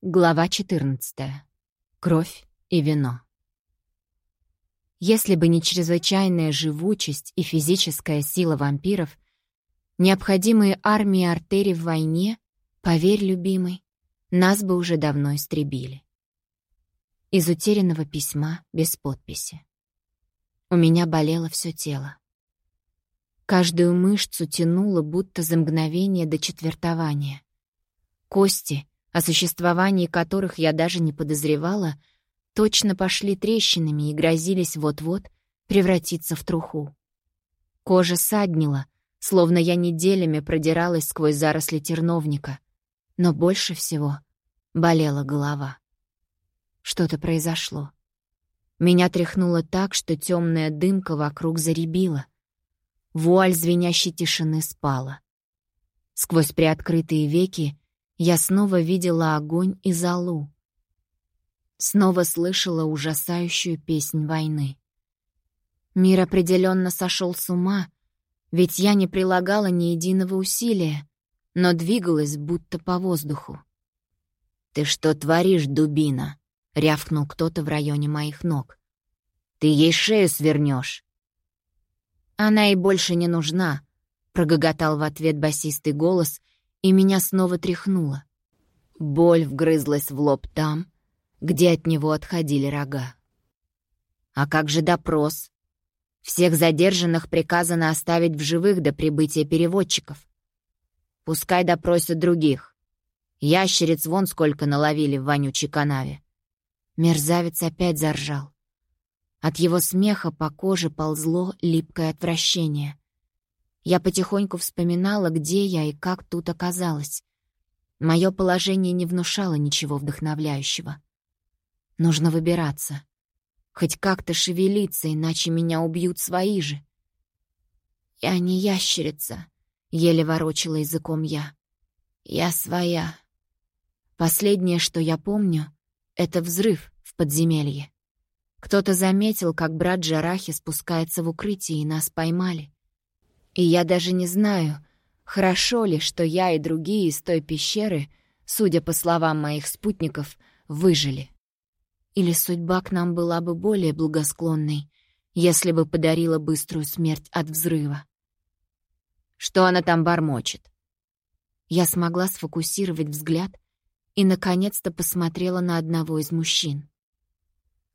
Глава 14. Кровь и вино. Если бы не чрезвычайная живучесть и физическая сила вампиров, необходимые армии артерий в войне, поверь, любимый, нас бы уже давно истребили. Из утерянного письма без подписи. У меня болело все тело. Каждую мышцу тянуло, будто за мгновение до четвертования. Кости — о существовании которых я даже не подозревала, точно пошли трещинами и грозились вот-вот превратиться в труху. Кожа саднила, словно я неделями продиралась сквозь заросли терновника, но больше всего болела голова. Что-то произошло. Меня тряхнуло так, что темная дымка вокруг заребила. Вуаль звенящей тишины спала. Сквозь приоткрытые веки я снова видела огонь и залу. Снова слышала ужасающую песнь войны. Мир определенно сошел с ума, ведь я не прилагала ни единого усилия, но двигалась будто по воздуху. «Ты что творишь, дубина?» — рявкнул кто-то в районе моих ног. «Ты ей шею свернешь. «Она и больше не нужна», — прогоготал в ответ басистый голос, и меня снова тряхнуло. Боль вгрызлась в лоб там, где от него отходили рога. «А как же допрос? Всех задержанных приказано оставить в живых до прибытия переводчиков. Пускай допросят других. Ящериц вон сколько наловили в вонючей канаве». Мерзавец опять заржал. От его смеха по коже ползло липкое отвращение. Я потихоньку вспоминала, где я и как тут оказалась. Мое положение не внушало ничего вдохновляющего. Нужно выбираться. Хоть как-то шевелиться, иначе меня убьют свои же. «Я не ящерица», — еле ворочила языком я. «Я своя». Последнее, что я помню, — это взрыв в подземелье. Кто-то заметил, как брат Джарахи спускается в укрытие, и нас поймали. И я даже не знаю, хорошо ли, что я и другие из той пещеры, судя по словам моих спутников, выжили. Или судьба к нам была бы более благосклонной, если бы подарила быструю смерть от взрыва. Что она там бормочет? Я смогла сфокусировать взгляд и, наконец-то, посмотрела на одного из мужчин.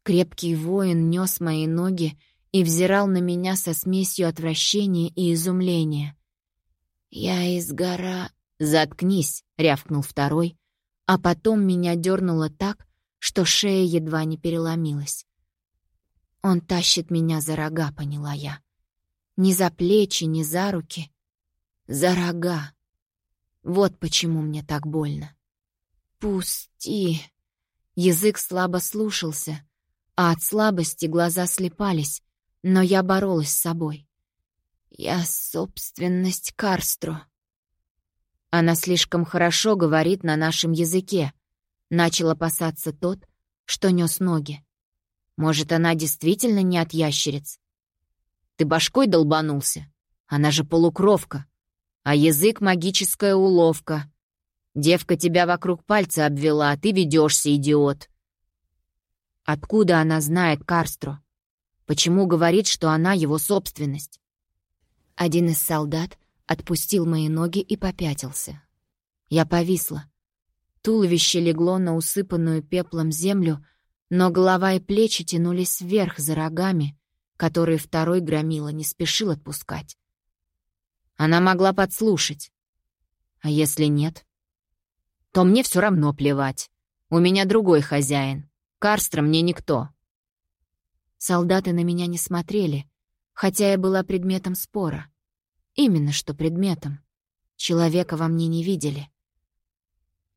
Крепкий воин нес мои ноги и взирал на меня со смесью отвращения и изумления. «Я из гора...» «Заткнись!» — рявкнул второй, а потом меня дернуло так, что шея едва не переломилась. Он тащит меня за рога, поняла я. Ни за плечи, ни за руки. За рога. Вот почему мне так больно. «Пусти!» Язык слабо слушался, а от слабости глаза слепались, но я боролась с собой. Я собственность Карстро. Она слишком хорошо говорит на нашем языке. Начал опасаться тот, что нес ноги. Может, она действительно не от ящериц? Ты башкой долбанулся? Она же полукровка. А язык — магическая уловка. Девка тебя вокруг пальца обвела, а ты ведешься, идиот. Откуда она знает Карстро? Почему говорит, что она его собственность? Один из солдат отпустил мои ноги и попятился. Я повисла. Туловище легло на усыпанную пеплом землю, но голова и плечи тянулись вверх за рогами, которые второй громила не спешил отпускать. Она могла подслушать. А если нет? То мне все равно плевать. У меня другой хозяин. Карстра мне никто. Солдаты на меня не смотрели, хотя я была предметом спора. Именно что предметом. Человека во мне не видели.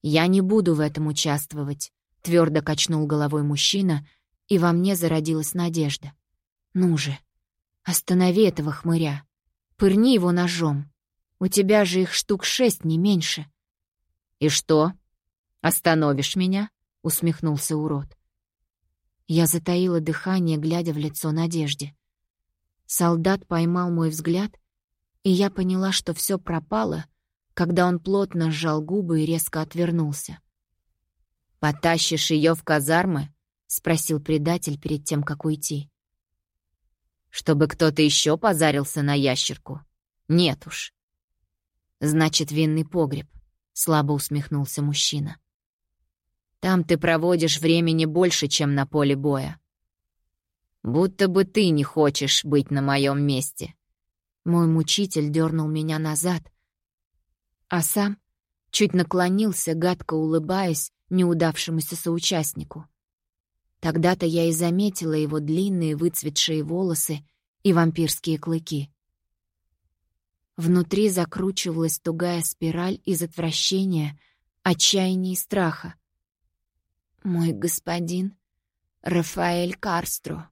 «Я не буду в этом участвовать», — твердо качнул головой мужчина, и во мне зародилась надежда. «Ну же, останови этого хмыря. Пырни его ножом. У тебя же их штук шесть, не меньше». «И что? Остановишь меня?» — усмехнулся урод. Я затаила дыхание, глядя в лицо Надежде. Солдат поймал мой взгляд, и я поняла, что все пропало, когда он плотно сжал губы и резко отвернулся. «Потащишь ее в казармы?» — спросил предатель перед тем, как уйти. «Чтобы кто-то еще позарился на ящерку? Нет уж». «Значит, винный погреб», — слабо усмехнулся мужчина. «Там ты проводишь времени больше, чем на поле боя. Будто бы ты не хочешь быть на моем месте». Мой мучитель дернул меня назад, а сам чуть наклонился, гадко улыбаясь неудавшемуся соучастнику. Тогда-то я и заметила его длинные выцветшие волосы и вампирские клыки. Внутри закручивалась тугая спираль из отвращения, отчаяния и страха. «Мой господин Рафаэль Карстро».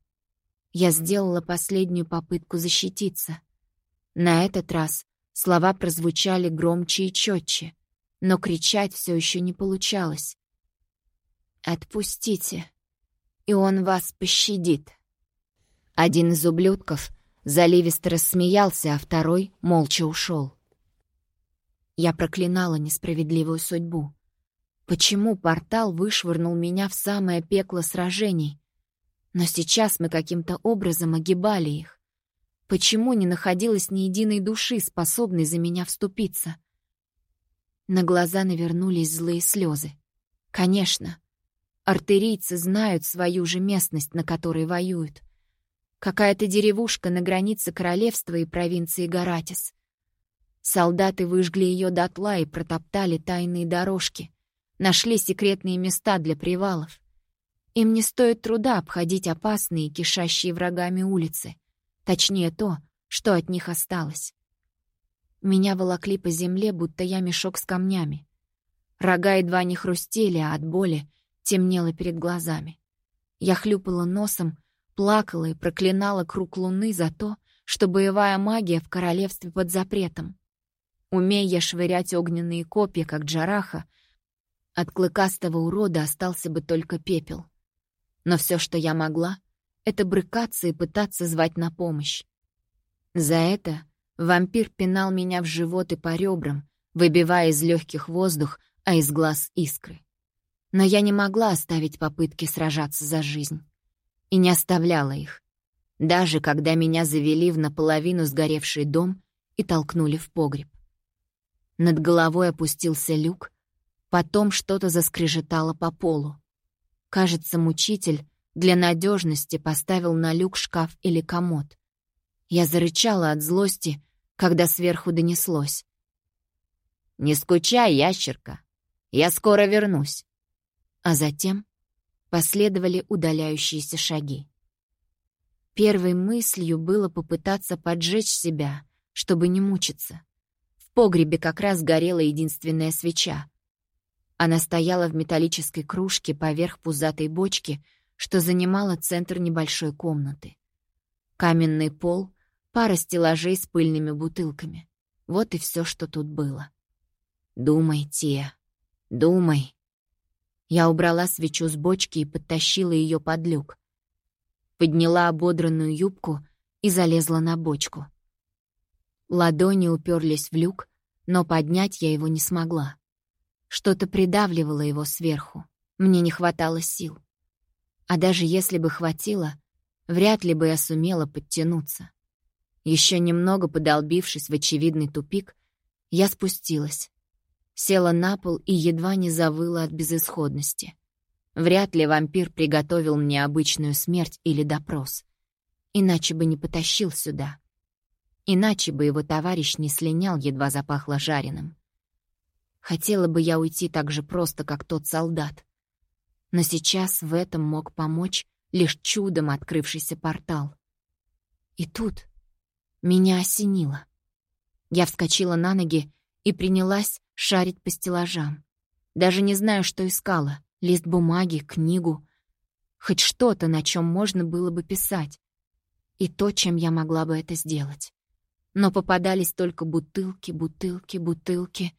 Я сделала последнюю попытку защититься. На этот раз слова прозвучали громче и четче, но кричать все еще не получалось. «Отпустите, и он вас пощадит». Один из ублюдков заливисто рассмеялся, а второй молча ушел. Я проклинала несправедливую судьбу. Почему портал вышвырнул меня в самое пекло сражений? Но сейчас мы каким-то образом огибали их. Почему не находилось ни единой души, способной за меня вступиться? На глаза навернулись злые слезы. Конечно, артерийцы знают свою же местность, на которой воюют. Какая-то деревушка на границе королевства и провинции Гаратис. Солдаты выжгли ее дотла и протоптали тайные дорожки, нашли секретные места для привалов. Им не стоит труда обходить опасные, кишащие врагами улицы. Точнее, то, что от них осталось. Меня волокли по земле, будто я мешок с камнями. Рога едва не хрустели, а от боли темнело перед глазами. Я хлюпала носом, Плакала и проклинала круг луны за то, что боевая магия в королевстве под запретом. Умея швырять огненные копья, как Джараха, от клыкастого урода остался бы только пепел. Но все, что я могла, — это брыкаться и пытаться звать на помощь. За это вампир пинал меня в живот и по ребрам, выбивая из легких воздух, а из глаз искры. Но я не могла оставить попытки сражаться за жизнь и не оставляла их, даже когда меня завели в наполовину сгоревший дом и толкнули в погреб. Над головой опустился люк, потом что-то заскрежетало по полу. Кажется, мучитель для надежности поставил на люк шкаф или комод. Я зарычала от злости, когда сверху донеслось. «Не скучай, ящерка, я скоро вернусь». А затем Последовали удаляющиеся шаги. Первой мыслью было попытаться поджечь себя, чтобы не мучиться. В погребе как раз горела единственная свеча. Она стояла в металлической кружке поверх пузатой бочки, что занимала центр небольшой комнаты. Каменный пол, пара стеллажей с пыльными бутылками. Вот и все, что тут было. «Думай, Тия, думай», я убрала свечу с бочки и подтащила ее под люк. Подняла ободранную юбку и залезла на бочку. Ладони уперлись в люк, но поднять я его не смогла. Что-то придавливало его сверху. Мне не хватало сил. А даже если бы хватило, вряд ли бы я сумела подтянуться. Еще немного подолбившись в очевидный тупик, я спустилась села на пол и едва не завыла от безысходности. Вряд ли вампир приготовил мне обычную смерть или допрос. Иначе бы не потащил сюда. Иначе бы его товарищ не слинял, едва запахло жареным. Хотела бы я уйти так же просто, как тот солдат. Но сейчас в этом мог помочь лишь чудом открывшийся портал. И тут меня осенило. Я вскочила на ноги и принялась шарить по стеллажам. Даже не знаю, что искала. Лист бумаги, книгу. Хоть что-то, на чем можно было бы писать. И то, чем я могла бы это сделать. Но попадались только бутылки, бутылки, бутылки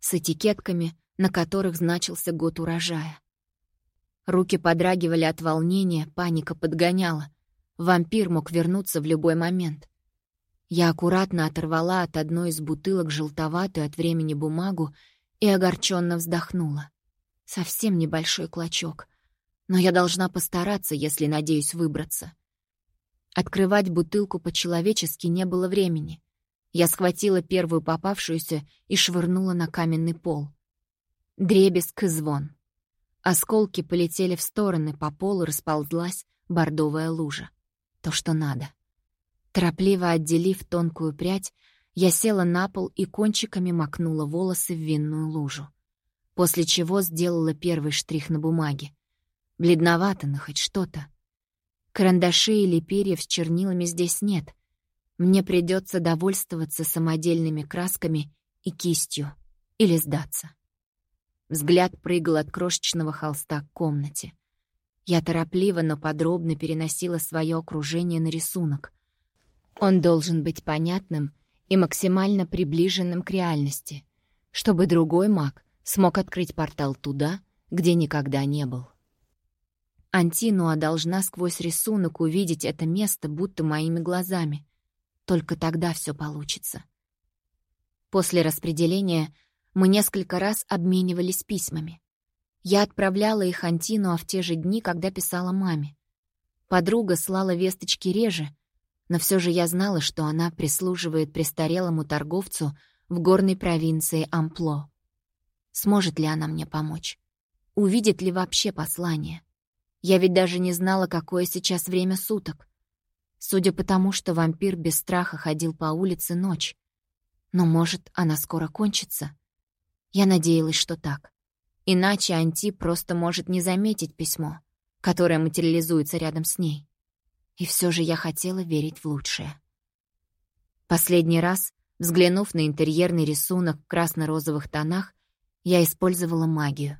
с этикетками, на которых значился год урожая. Руки подрагивали от волнения, паника подгоняла. Вампир мог вернуться в любой момент. Я аккуратно оторвала от одной из бутылок желтоватую от времени бумагу и огорченно вздохнула. Совсем небольшой клочок. Но я должна постараться, если надеюсь выбраться. Открывать бутылку по-человечески не было времени. Я схватила первую попавшуюся и швырнула на каменный пол. Дребезг и звон. Осколки полетели в стороны, по полу расползлась бордовая лужа. То, что надо. Торопливо отделив тонкую прядь, я села на пол и кончиками макнула волосы в винную лужу. После чего сделала первый штрих на бумаге. Бледновато, но хоть что-то. Карандашей или перьев с чернилами здесь нет. Мне придется довольствоваться самодельными красками и кистью. Или сдаться. Взгляд прыгал от крошечного холста к комнате. Я торопливо, но подробно переносила свое окружение на рисунок. Он должен быть понятным и максимально приближенным к реальности, чтобы другой маг смог открыть портал туда, где никогда не был. Антинуа должна сквозь рисунок увидеть это место будто моими глазами. Только тогда все получится. После распределения мы несколько раз обменивались письмами. Я отправляла их Антинуа в те же дни, когда писала маме. Подруга слала весточки реже, но все же я знала, что она прислуживает престарелому торговцу в горной провинции Ампло. Сможет ли она мне помочь? Увидит ли вообще послание? Я ведь даже не знала, какое сейчас время суток. Судя по тому, что вампир без страха ходил по улице ночь. Но, может, она скоро кончится? Я надеялась, что так. Иначе Анти просто может не заметить письмо, которое материализуется рядом с ней. И все же я хотела верить в лучшее. Последний раз, взглянув на интерьерный рисунок в красно-розовых тонах, я использовала магию.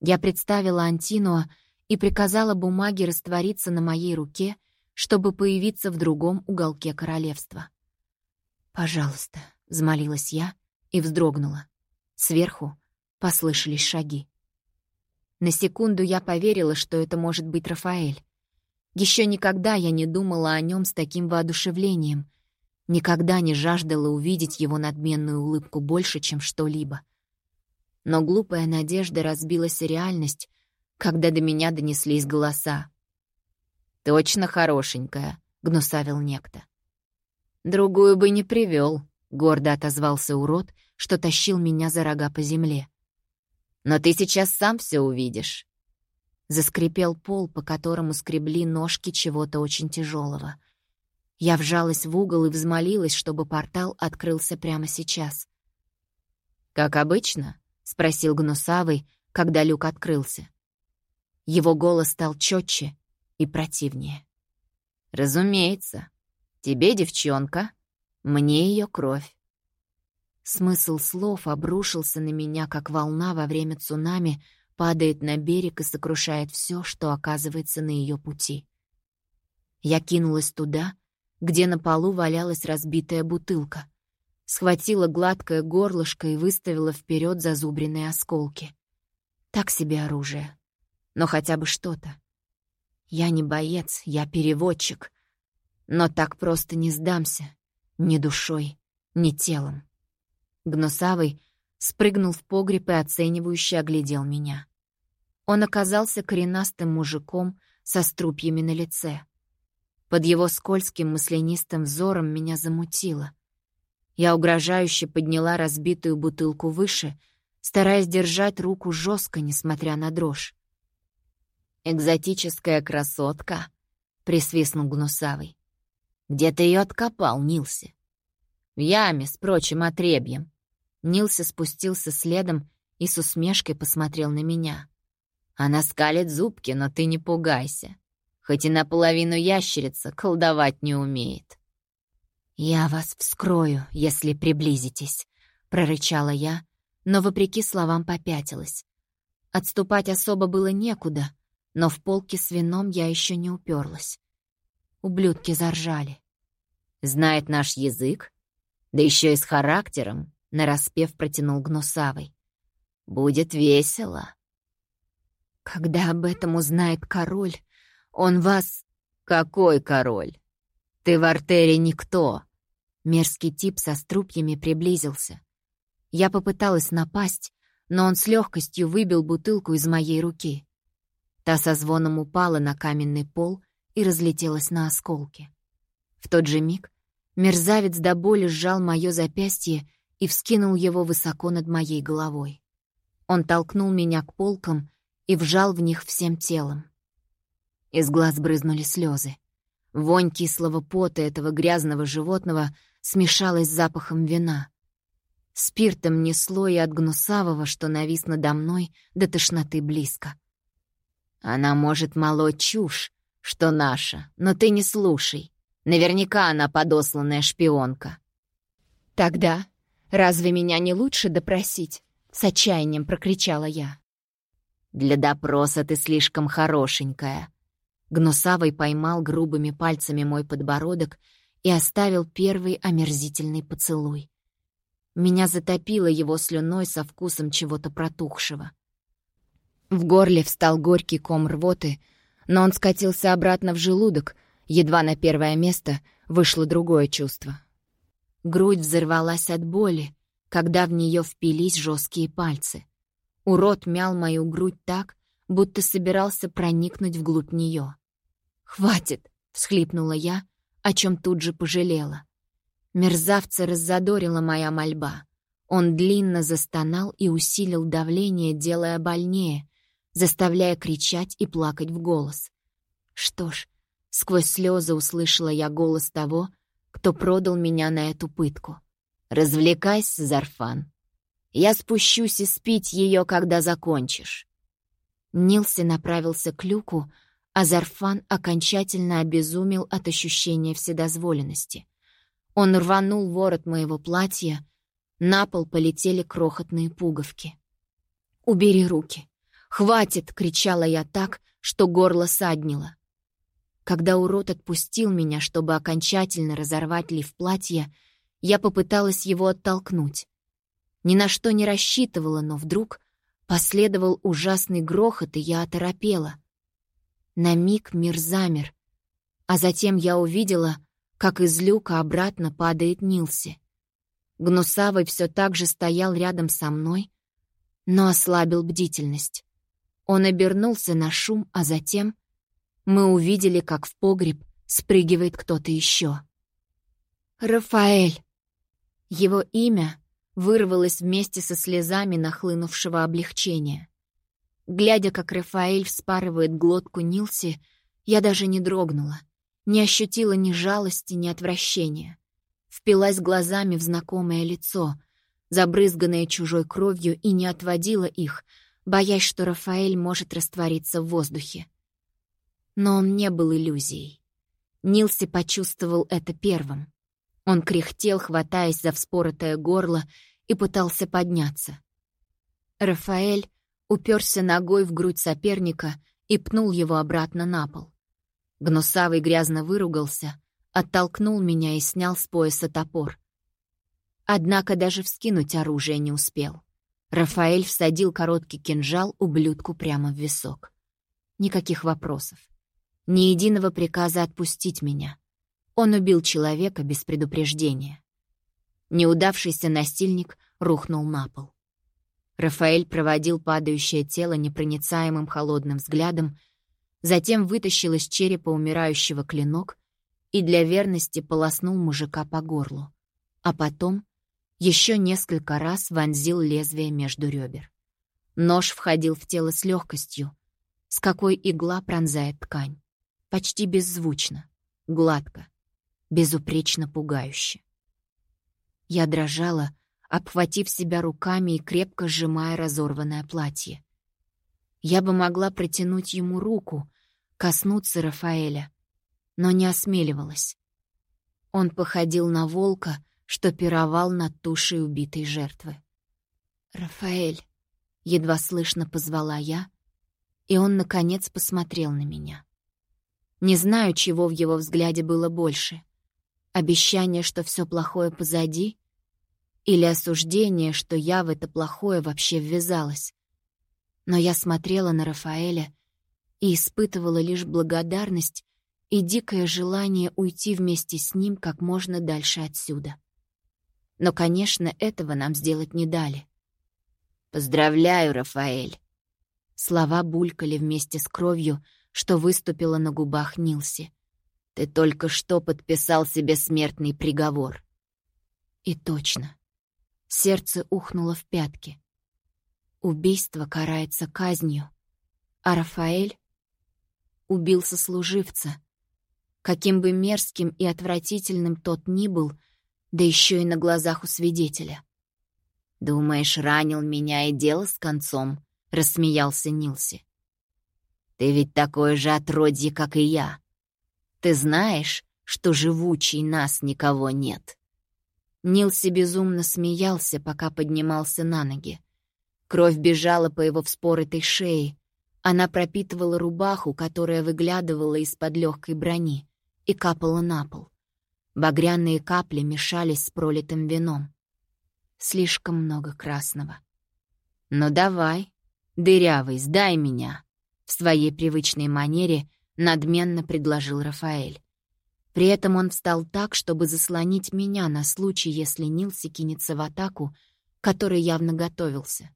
Я представила Антинуа и приказала бумаге раствориться на моей руке, чтобы появиться в другом уголке королевства. «Пожалуйста», — взмолилась я и вздрогнула. Сверху послышались шаги. На секунду я поверила, что это может быть Рафаэль. Еще никогда я не думала о нем с таким воодушевлением, никогда не жаждала увидеть его надменную улыбку больше, чем что-либо. Но глупая надежда разбилась реальность, когда до меня донеслись голоса. «Точно хорошенькая», — гнусавил некто. «Другую бы не привел, гордо отозвался урод — что тащил меня за рога по земле. «Но ты сейчас сам все увидишь». Заскрипел пол, по которому скребли ножки чего-то очень тяжелого. Я вжалась в угол и взмолилась, чтобы портал открылся прямо сейчас. «Как обычно?» — спросил Гнусавый, когда люк открылся. Его голос стал четче и противнее. «Разумеется. Тебе, девчонка, мне ее кровь. Смысл слов обрушился на меня, как волна во время цунами падает на берег и сокрушает все, что оказывается на ее пути. Я кинулась туда, где на полу валялась разбитая бутылка, схватила гладкое горлышко и выставила вперед зазубренные осколки. Так себе оружие, но хотя бы что-то. Я не боец, я переводчик, но так просто не сдамся, ни душой, ни телом. Гнусавый спрыгнул в погреб и оценивающе оглядел меня. Он оказался коренастым мужиком со струпьями на лице. Под его скользким маслянистым взором меня замутило. Я угрожающе подняла разбитую бутылку выше, стараясь держать руку жестко, несмотря на дрожь. «Экзотическая красотка», — присвистнул Гнусавый. «Где ты ее откопал, Нилси?» «В яме с прочим отребьем. Нилси спустился следом и с усмешкой посмотрел на меня. «Она скалит зубки, но ты не пугайся. Хоть и наполовину ящерица, колдовать не умеет». «Я вас вскрою, если приблизитесь», — прорычала я, но, вопреки словам, попятилась. Отступать особо было некуда, но в полке с вином я еще не уперлась. Ублюдки заржали. «Знает наш язык? Да еще и с характером», нараспев протянул Гнусавый. «Будет весело». «Когда об этом узнает король, он вас...» «Какой король? Ты в артере никто!» Мерзкий тип со струпьями приблизился. Я попыталась напасть, но он с легкостью выбил бутылку из моей руки. Та со звоном упала на каменный пол и разлетелась на осколки. В тот же миг мерзавец до боли сжал мое запястье и вскинул его высоко над моей головой. Он толкнул меня к полкам и вжал в них всем телом. Из глаз брызнули слезы. Вонь кислого пота этого грязного животного смешалась с запахом вина. Спиртом несло и от гнусавого, что навис надо мной, до тошноты близко. Она может молоть чушь, что наша, но ты не слушай. Наверняка она подосланная шпионка. Тогда разве меня не лучше допросить? С отчаянием прокричала я. Для допроса ты слишком хорошенькая. Гнусавый поймал грубыми пальцами мой подбородок и оставил первый омерзительный поцелуй. Меня затопило его слюной со вкусом чего-то протухшего. В горле встал горький ком рвоты, но он скатился обратно в желудок, едва на первое место вышло другое чувство. Грудь взорвалась от боли, когда в нее впились жесткие пальцы. Урод мял мою грудь так, будто собирался проникнуть вглубь нее. «Хватит!» — всхлипнула я, о чем тут же пожалела. Мерзавца раззадорила моя мольба. Он длинно застонал и усилил давление, делая больнее, заставляя кричать и плакать в голос. Что ж, сквозь слезы услышала я голос того, кто продал меня на эту пытку. «Развлекайся, Зарфан. Я спущусь и спить ее, когда закончишь». Нилси направился к люку, а Зарфан окончательно обезумел от ощущения вседозволенности. Он рванул ворот моего платья, на пол полетели крохотные пуговки. «Убери руки! Хватит!» — кричала я так, что горло саднило. Когда урод отпустил меня, чтобы окончательно разорвать лиф платья, я попыталась его оттолкнуть. Ни на что не рассчитывала, но вдруг последовал ужасный грохот, и я оторопела. На миг мир замер, а затем я увидела, как из люка обратно падает Нилси. Гнусавый все так же стоял рядом со мной, но ослабил бдительность. Он обернулся на шум, а затем мы увидели, как в погреб спрыгивает кто-то еще. «Рафаэль!» Его имя вырвалось вместе со слезами нахлынувшего облегчения. Глядя, как Рафаэль вспарывает глотку Нилси, я даже не дрогнула, не ощутила ни жалости, ни отвращения. Впилась глазами в знакомое лицо, забрызганное чужой кровью, и не отводила их — боясь, что Рафаэль может раствориться в воздухе. Но он не был иллюзией. Нилси почувствовал это первым. Он кряхтел, хватаясь за вспоротое горло, и пытался подняться. Рафаэль уперся ногой в грудь соперника и пнул его обратно на пол. Гнусавый грязно выругался, оттолкнул меня и снял с пояса топор. Однако даже вскинуть оружие не успел. Рафаэль всадил короткий кинжал ублюдку прямо в висок. Никаких вопросов. Ни единого приказа отпустить меня. Он убил человека без предупреждения. Неудавшийся настильник рухнул на пол. Рафаэль проводил падающее тело непроницаемым холодным взглядом, затем вытащил из черепа умирающего клинок и для верности полоснул мужика по горлу, а потом еще несколько раз вонзил лезвие между ребер. Нож входил в тело с легкостью, с какой игла пронзает ткань. Почти беззвучно, гладко, безупречно пугающе. Я дрожала, обхватив себя руками и крепко сжимая разорванное платье. Я бы могла протянуть ему руку, коснуться Рафаэля, но не осмеливалась. Он походил на волка, что пировал над тушей убитой жертвы. «Рафаэль!» — едва слышно позвала я, и он, наконец, посмотрел на меня. Не знаю, чего в его взгляде было больше. Обещание, что все плохое позади, или осуждение, что я в это плохое вообще ввязалась. Но я смотрела на Рафаэля и испытывала лишь благодарность и дикое желание уйти вместе с ним как можно дальше отсюда. Но, конечно, этого нам сделать не дали. «Поздравляю, Рафаэль!» Слова булькали вместе с кровью, что выступило на губах Нилси. «Ты только что подписал себе смертный приговор». И точно. Сердце ухнуло в пятки. Убийство карается казнью, а Рафаэль убил сослуживца. Каким бы мерзким и отвратительным тот ни был, да еще и на глазах у свидетеля. «Думаешь, ранил меня и дело с концом?» — рассмеялся Нилси. «Ты ведь такое же отродье, как и я. Ты знаешь, что живучий нас никого нет». Нилси безумно смеялся, пока поднимался на ноги. Кровь бежала по его вспоротой шее. Она пропитывала рубаху, которая выглядывала из-под легкой брони, и капала на пол. Багряные капли мешались с пролитым вином. Слишком много красного. «Ну давай, дырявый, сдай меня!» В своей привычной манере надменно предложил Рафаэль. При этом он встал так, чтобы заслонить меня на случай, если Нилси кинется в атаку, который явно готовился.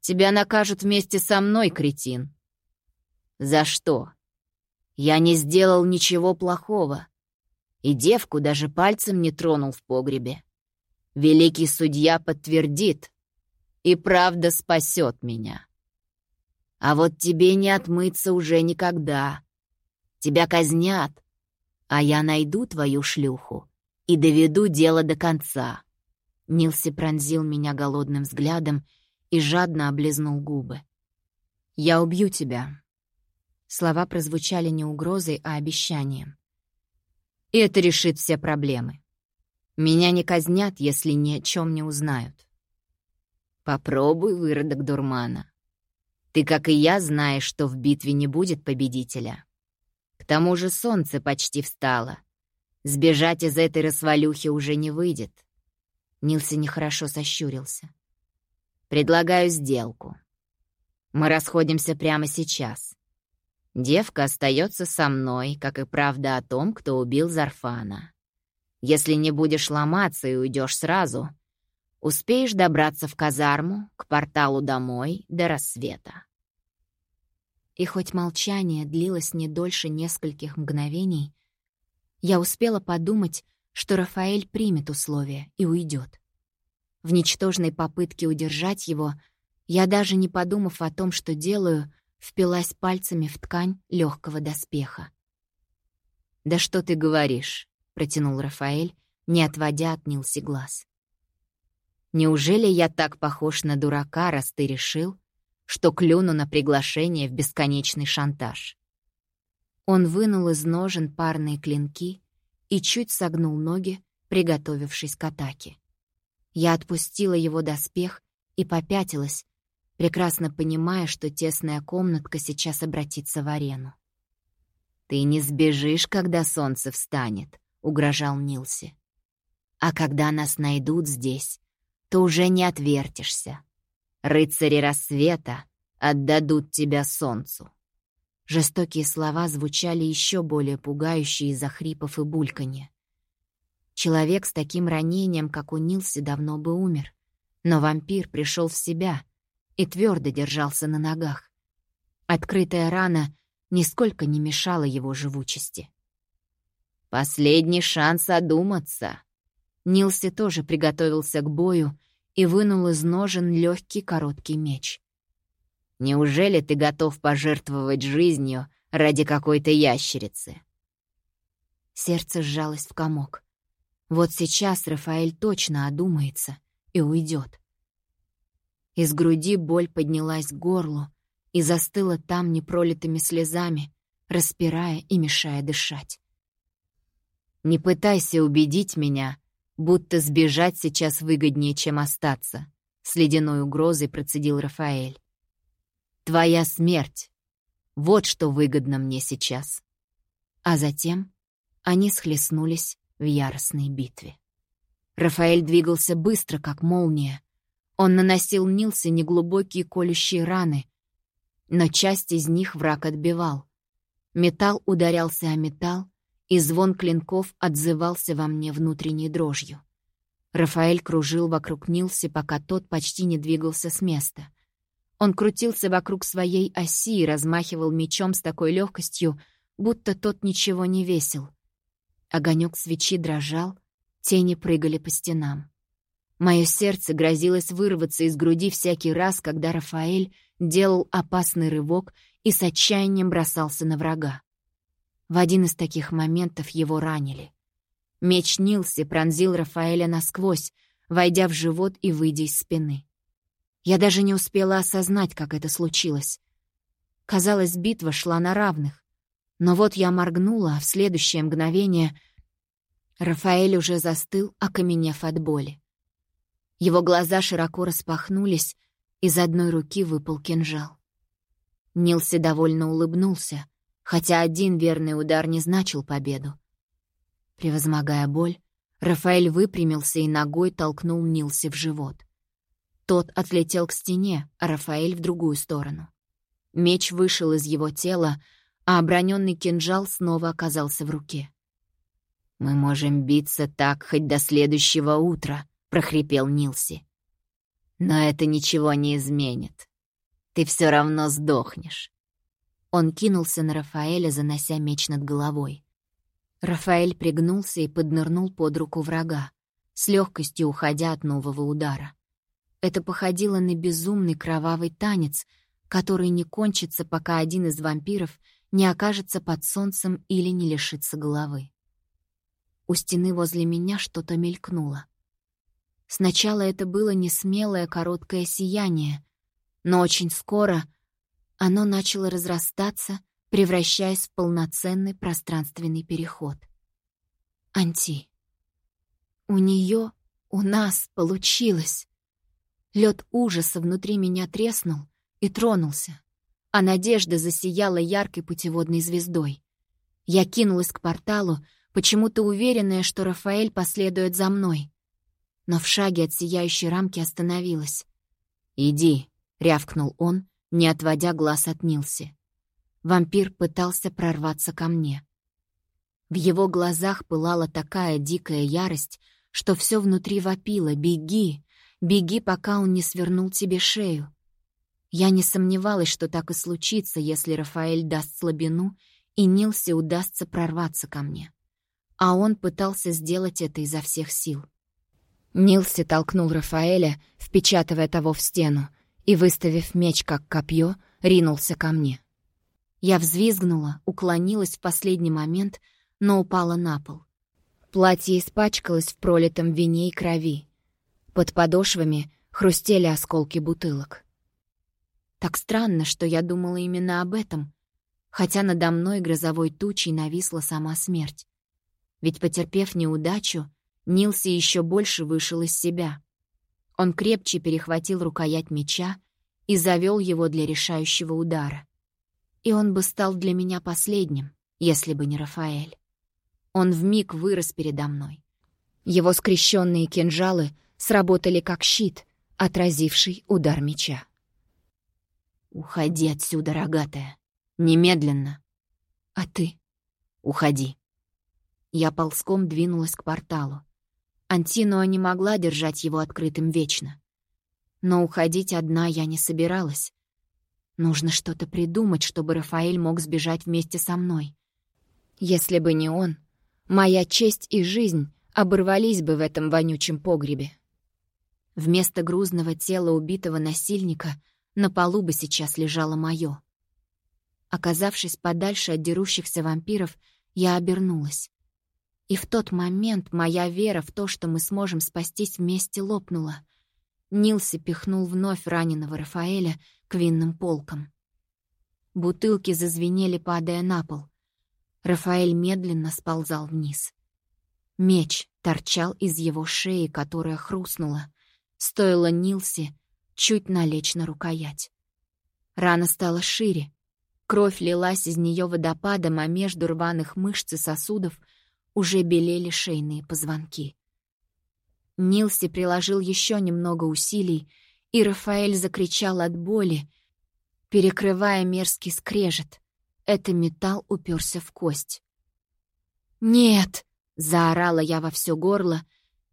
«Тебя накажут вместе со мной, кретин!» «За что?» «Я не сделал ничего плохого, и девку даже пальцем не тронул в погребе. Великий судья подтвердит, и правда спасет меня. А вот тебе не отмыться уже никогда. Тебя казнят, а я найду твою шлюху и доведу дело до конца». Нилси пронзил меня голодным взглядом и жадно облизнул губы. «Я убью тебя». Слова прозвучали не угрозой, а обещанием. «И это решит все проблемы. Меня не казнят, если ни о чем не узнают». «Попробуй, выродок дурмана. Ты, как и я, знаешь, что в битве не будет победителя. К тому же солнце почти встало. Сбежать из этой развалюхи уже не выйдет. Нилси нехорошо сощурился. Предлагаю сделку. Мы расходимся прямо сейчас. Девка остается со мной, как и правда о том, кто убил Зарфана. Если не будешь ломаться и уйдешь сразу, успеешь добраться в казарму, к порталу домой до рассвета. И хоть молчание длилось не дольше нескольких мгновений, я успела подумать, что Рафаэль примет условия и уйдет. В ничтожной попытке удержать его, я даже не подумав о том, что делаю, впилась пальцами в ткань легкого доспеха. «Да что ты говоришь?» — протянул Рафаэль, не отводя от Нилси глаз. «Неужели я так похож на дурака, раз ты решил, что клюну на приглашение в бесконечный шантаж. Он вынул из ножен парные клинки и чуть согнул ноги, приготовившись к атаке. Я отпустила его доспех и попятилась, прекрасно понимая, что тесная комнатка сейчас обратится в арену. «Ты не сбежишь, когда солнце встанет», — угрожал Нилси. «А когда нас найдут здесь, то уже не отвертишься. Рыцари рассвета отдадут тебя солнцу». Жестокие слова звучали еще более пугающие из-за хрипов и бульканья. Человек с таким ранением, как у Нилси, давно бы умер. Но вампир пришел в себя и твердо держался на ногах. Открытая рана нисколько не мешала его живучести. «Последний шанс одуматься!» Нилси тоже приготовился к бою, и вынул из ножен легкий короткий меч. «Неужели ты готов пожертвовать жизнью ради какой-то ящерицы?» Сердце сжалось в комок. Вот сейчас Рафаэль точно одумается и уйдет. Из груди боль поднялась к горлу и застыла там непролитыми слезами, распирая и мешая дышать. «Не пытайся убедить меня, будто сбежать сейчас выгоднее, чем остаться», — с ледяной угрозой процедил Рафаэль. «Твоя смерть. Вот что выгодно мне сейчас». А затем они схлестнулись в яростной битве. Рафаэль двигался быстро, как молния. Он наносил Нилсе неглубокие колющие раны, но часть из них враг отбивал. Металл ударялся о металл, и звон клинков отзывался во мне внутренней дрожью. Рафаэль кружил вокруг Нилси, пока тот почти не двигался с места. Он крутился вокруг своей оси и размахивал мечом с такой легкостью, будто тот ничего не весил. Огонек свечи дрожал, тени прыгали по стенам. Мое сердце грозилось вырваться из груди всякий раз, когда Рафаэль делал опасный рывок и с отчаянием бросался на врага. В один из таких моментов его ранили. Меч Нилси пронзил Рафаэля насквозь, войдя в живот и выйдя из спины. Я даже не успела осознать, как это случилось. Казалось, битва шла на равных. Но вот я моргнула, а в следующее мгновение Рафаэль уже застыл, окаменев от боли. Его глаза широко распахнулись, из одной руки выпал кинжал. Нилси довольно улыбнулся, хотя один верный удар не значил победу. Превозмогая боль, Рафаэль выпрямился и ногой толкнул Нилси в живот. Тот отлетел к стене, а Рафаэль в другую сторону. Меч вышел из его тела, а оброненный кинжал снова оказался в руке. «Мы можем биться так хоть до следующего утра», — прохрипел Нилси. «Но это ничего не изменит. Ты все равно сдохнешь». Он кинулся на Рафаэля, занося меч над головой. Рафаэль пригнулся и поднырнул под руку врага, с легкостью уходя от нового удара. Это походило на безумный кровавый танец, который не кончится, пока один из вампиров не окажется под солнцем или не лишится головы. У стены возле меня что-то мелькнуло. Сначала это было несмелое короткое сияние, но очень скоро оно начало разрастаться, превращаясь в полноценный пространственный переход. Анти. У нее, у нас получилось. Лед ужаса внутри меня треснул и тронулся, а надежда засияла яркой путеводной звездой. Я кинулась к порталу, почему-то уверенная, что Рафаэль последует за мной но в шаге от сияющей рамки остановилась. «Иди», — рявкнул он, не отводя глаз от Нилси. Вампир пытался прорваться ко мне. В его глазах пылала такая дикая ярость, что все внутри вопило «Беги! Беги, пока он не свернул тебе шею!» Я не сомневалась, что так и случится, если Рафаэль даст слабину, и Нилси удастся прорваться ко мне. А он пытался сделать это изо всех сил. Нилси толкнул Рафаэля, впечатывая того в стену, и, выставив меч как копье, ринулся ко мне. Я взвизгнула, уклонилась в последний момент, но упала на пол. Платье испачкалось в пролитом вине и крови. Под подошвами хрустели осколки бутылок. Так странно, что я думала именно об этом, хотя надо мной грозовой тучей нависла сама смерть. Ведь, потерпев неудачу, Нилси еще больше вышел из себя. Он крепче перехватил рукоять меча и завел его для решающего удара. И он бы стал для меня последним, если бы не Рафаэль. Он вмиг вырос передо мной. Его скрещенные кинжалы сработали как щит, отразивший удар меча. «Уходи отсюда, рогатая. Немедленно. А ты? Уходи». Я ползком двинулась к порталу. Антинуа не могла держать его открытым вечно. Но уходить одна я не собиралась. Нужно что-то придумать, чтобы Рафаэль мог сбежать вместе со мной. Если бы не он, моя честь и жизнь оборвались бы в этом вонючем погребе. Вместо грузного тела убитого насильника на полу бы сейчас лежало мое. Оказавшись подальше от дерущихся вампиров, я обернулась. И в тот момент моя вера в то, что мы сможем спастись вместе, лопнула. Нилси пихнул вновь раненого Рафаэля к винным полкам. Бутылки зазвенели, падая на пол. Рафаэль медленно сползал вниз. Меч торчал из его шеи, которая хрустнула. Стоило Нилси чуть налечь на рукоять. Рана стала шире. Кровь лилась из нее водопадом, а между рваных мышц и сосудов — уже белели шейные позвонки. Нилси приложил еще немного усилий, и Рафаэль закричал от боли, перекрывая мерзкий скрежет. Это металл уперся в кость. «Нет!» — заорала я во все горло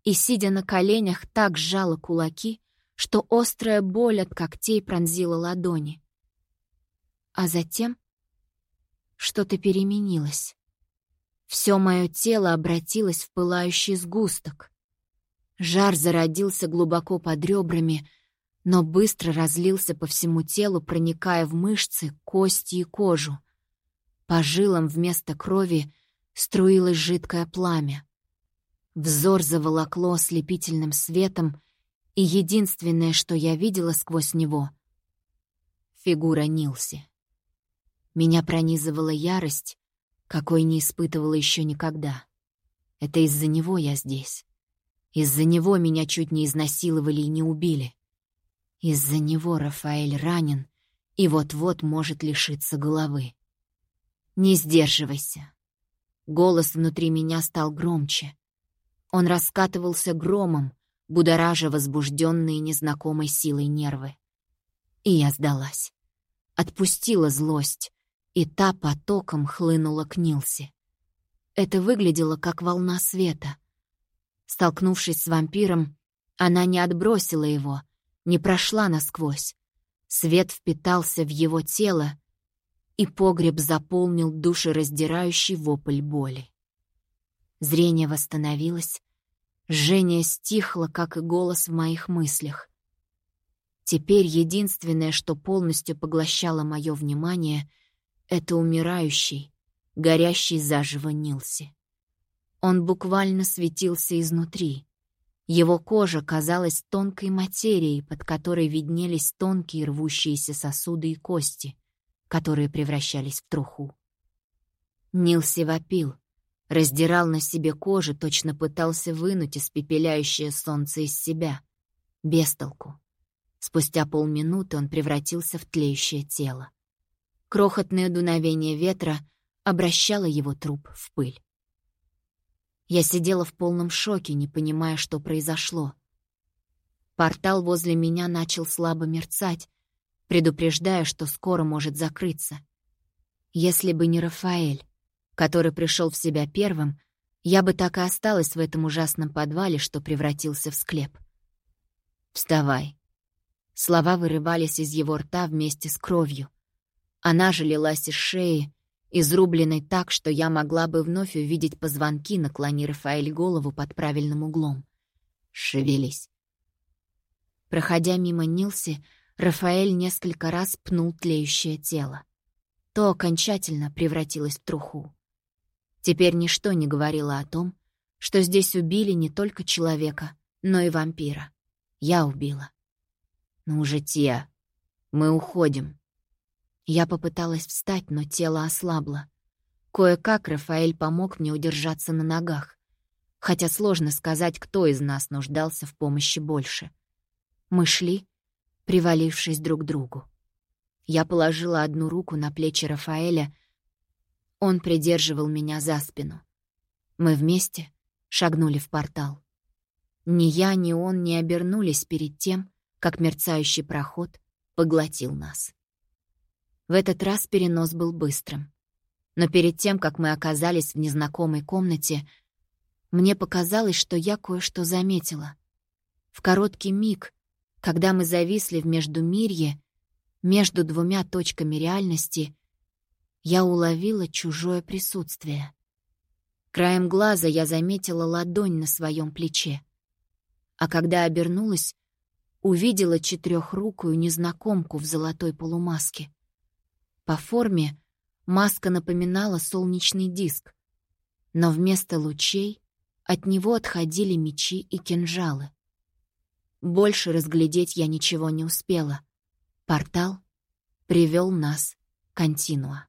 и, сидя на коленях, так сжала кулаки, что острая боль от когтей пронзила ладони. А затем что-то переменилось. Все мое тело обратилось в пылающий сгусток. Жар зародился глубоко под ребрами, но быстро разлился по всему телу, проникая в мышцы, кости и кожу. По жилам вместо крови струилось жидкое пламя. Взор заволокло ослепительным светом, и единственное, что я видела сквозь него — фигура Нилси. Меня пронизывала ярость, какой не испытывала еще никогда. Это из-за него я здесь. Из-за него меня чуть не изнасиловали и не убили. Из-за него Рафаэль ранен и вот-вот может лишиться головы. Не сдерживайся. Голос внутри меня стал громче. Он раскатывался громом, будоража возбужденные незнакомой силой нервы. И я сдалась. Отпустила злость, и та потоком хлынула к Нилсе. Это выглядело как волна света. Столкнувшись с вампиром, она не отбросила его, не прошла насквозь. Свет впитался в его тело, и погреб заполнил душераздирающий вопль боли. Зрение восстановилось, жжение стихло, как и голос в моих мыслях. Теперь единственное, что полностью поглощало мое внимание, — это умирающий, горящий заживо Нилси. Он буквально светился изнутри. Его кожа казалась тонкой материей, под которой виднелись тонкие рвущиеся сосуды и кости, которые превращались в труху. Нилси вопил, раздирал на себе кожу, точно пытался вынуть испепеляющее солнце из себя. Без толку. Спустя полминуты он превратился в тлеющее тело. Крохотное дуновение ветра обращало его труп в пыль. Я сидела в полном шоке, не понимая, что произошло. Портал возле меня начал слабо мерцать, предупреждая, что скоро может закрыться. Если бы не Рафаэль, который пришел в себя первым, я бы так и осталась в этом ужасном подвале, что превратился в склеп. «Вставай». Слова вырывались из его рта вместе с кровью. Она же лилась из шеи, изрубленной так, что я могла бы вновь увидеть позвонки, наклони Рафаэль голову под правильным углом. «Шевелись». Проходя мимо Нилси, Рафаэль несколько раз пнул тлеющее тело. То окончательно превратилось в труху. Теперь ничто не говорило о том, что здесь убили не только человека, но и вампира. Я убила. «Ну уже, Тия, мы уходим». Я попыталась встать, но тело ослабло. Кое-как Рафаэль помог мне удержаться на ногах, хотя сложно сказать, кто из нас нуждался в помощи больше. Мы шли, привалившись друг к другу. Я положила одну руку на плечи Рафаэля, он придерживал меня за спину. Мы вместе шагнули в портал. Ни я, ни он не обернулись перед тем, как мерцающий проход поглотил нас. В этот раз перенос был быстрым. Но перед тем, как мы оказались в незнакомой комнате, мне показалось, что я кое-что заметила. В короткий миг, когда мы зависли в Междумирье, между двумя точками реальности, я уловила чужое присутствие. Краем глаза я заметила ладонь на своем плече. А когда обернулась, увидела четырехрукую незнакомку в золотой полумаске. По форме маска напоминала солнечный диск, но вместо лучей от него отходили мечи и кинжалы. Больше разглядеть я ничего не успела. Портал привел нас к континуа.